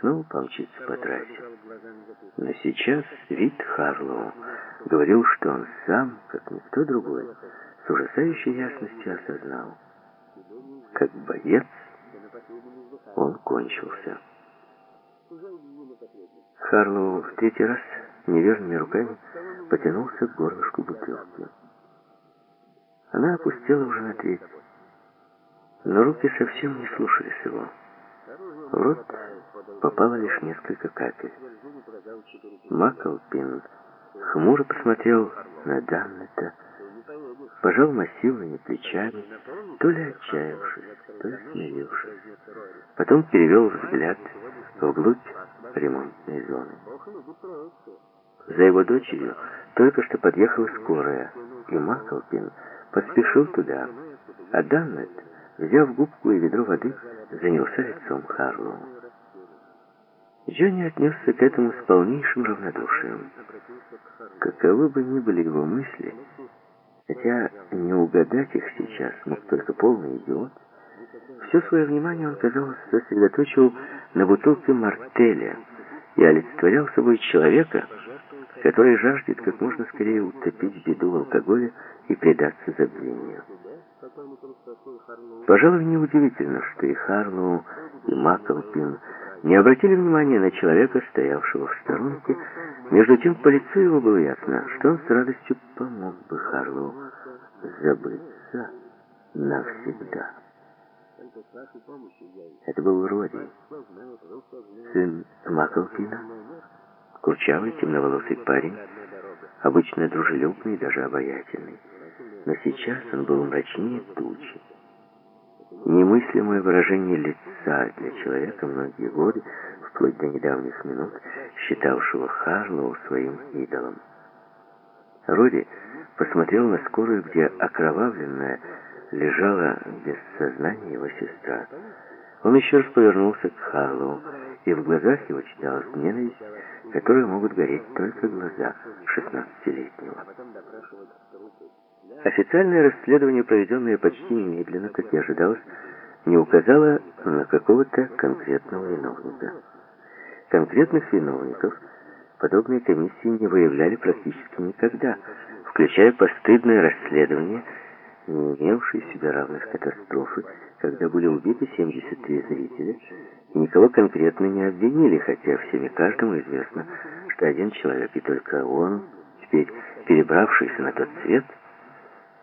снова помчится по трассе. Но сейчас вид Харлоу говорил, что он сам, как никто другой, с ужасающей ясностью осознал, как боец он кончился. Харлоу в третий раз неверными руками потянулся к горлышку бутылки. Она опустила уже на треть, но руки совсем не слушались его. В рот попало лишь несколько капель. Маклпин хмуро посмотрел на Даннета, пожал массивными плечами, то ли отчаявшись, то ли смирившись. Потом перевел взгляд вглубь ремонтной зоны. За его дочерью только что подъехала скорая, и Маклпин поспешил туда, а Даннет, взяв губку и ведро воды, занялся лицом Харлоу. Джонни отнесся к этому с полнейшим равнодушием. Каковы бы ни были его мысли, хотя не угадать их сейчас мог только полный идиот, все свое внимание он, казалось, сосредоточил на бутылке мартеля и олицетворял собой человека, который жаждет как можно скорее утопить беду в алкоголе и предаться забвению. Пожалуй, неудивительно, что и Харлоу, и Маклпин не обратили внимания на человека, стоявшего в сторонке. Между тем, по лицу его было ясно, что он с радостью помог бы Харлоу забыться навсегда. Это был Роди, сын Маклпина, курчавый, темноволосый парень, обычно дружелюбный и даже обаятельный. Но сейчас он был мрачнее тучи. Немыслимое выражение лица для человека многие годы, вплоть до недавних минут, считавшего Харлоу своим идолом. Роди посмотрел на скорую, где окровавленная лежала без сознания его сестра. Он еще раз повернулся к Харлоу, и в глазах его читалась ненависть, которой могут гореть только глаза шестнадцатилетнего. Официальное расследование, проведенное почти немедленно, как и ожидалось, не указало на какого-то конкретного виновника. Конкретных виновников подобные комиссии не выявляли практически никогда, включая постыдное расследование, не имевшее себе равных катастрофы, когда были убиты 73 зрителя, никого конкретно не обвинили, хотя всем и каждому известно, что один человек, и только он, теперь перебравшийся на тот свет,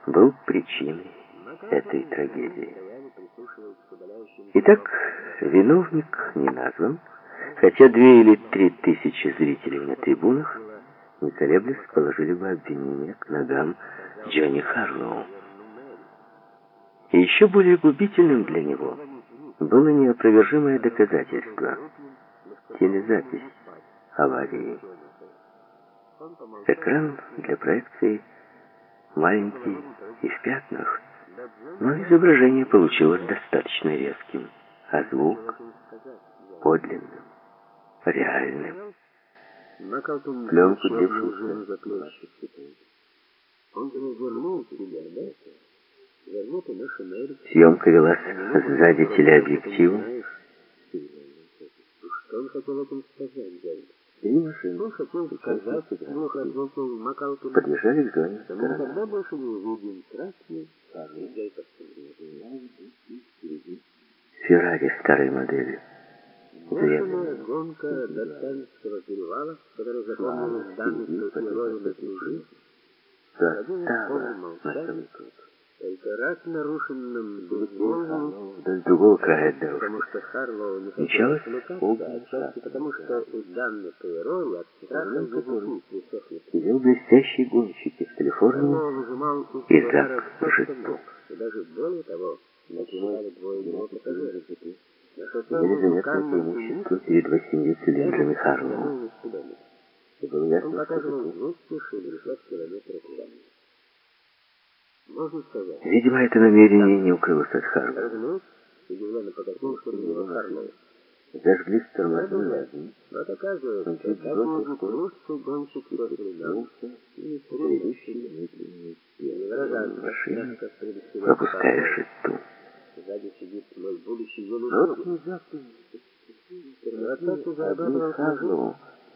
был причиной этой трагедии. Итак, виновник не назван, хотя две или три тысячи зрителей на трибунах, не колеблясь, положили бы обвинение к ногам Джонни Харлоу. Еще более губительным для него было неопровержимое доказательство – телезапись аварии. Экран для проекции маленький и в пятнах, но изображение получилось достаточно резким, а звук подлинным, реальным. Пленку длившуюся Он развернул себя, да? Съемка велась сзади телеобъектива. Что он хотел этим сказать, Гарри? Три машины. Подъезжали к зоне Мы никогда больше не увидим красный парный Феррари старой модели. Бешеная гонка до Тенского перевала, который запомнил данных героев на служи. Застава на самотук. Только раз нарушенным движением, До другого края дорожки. потому что Харлоу не хотел огненная отчасти потому что у данных героя от страха языки присохли. Сидел блестящий гонщик из Калифорнии и Зак Житок. И даже более того, начинали двое его пассажиров. Имели заметное преимущество перед восемью цилиндрами Харлоу. И было Он ясно, что показывал такое. 260 километров в час. Можно сказать. Видимо, это намерение не укрылось от Харлоу. Зажгли тормозные огни. Он чуть бросил гонщик предыдущий пропуская шесту. Сзади сидит мой будущий Но юный друг. внезапно Отец уже Одни одобрил Харлоу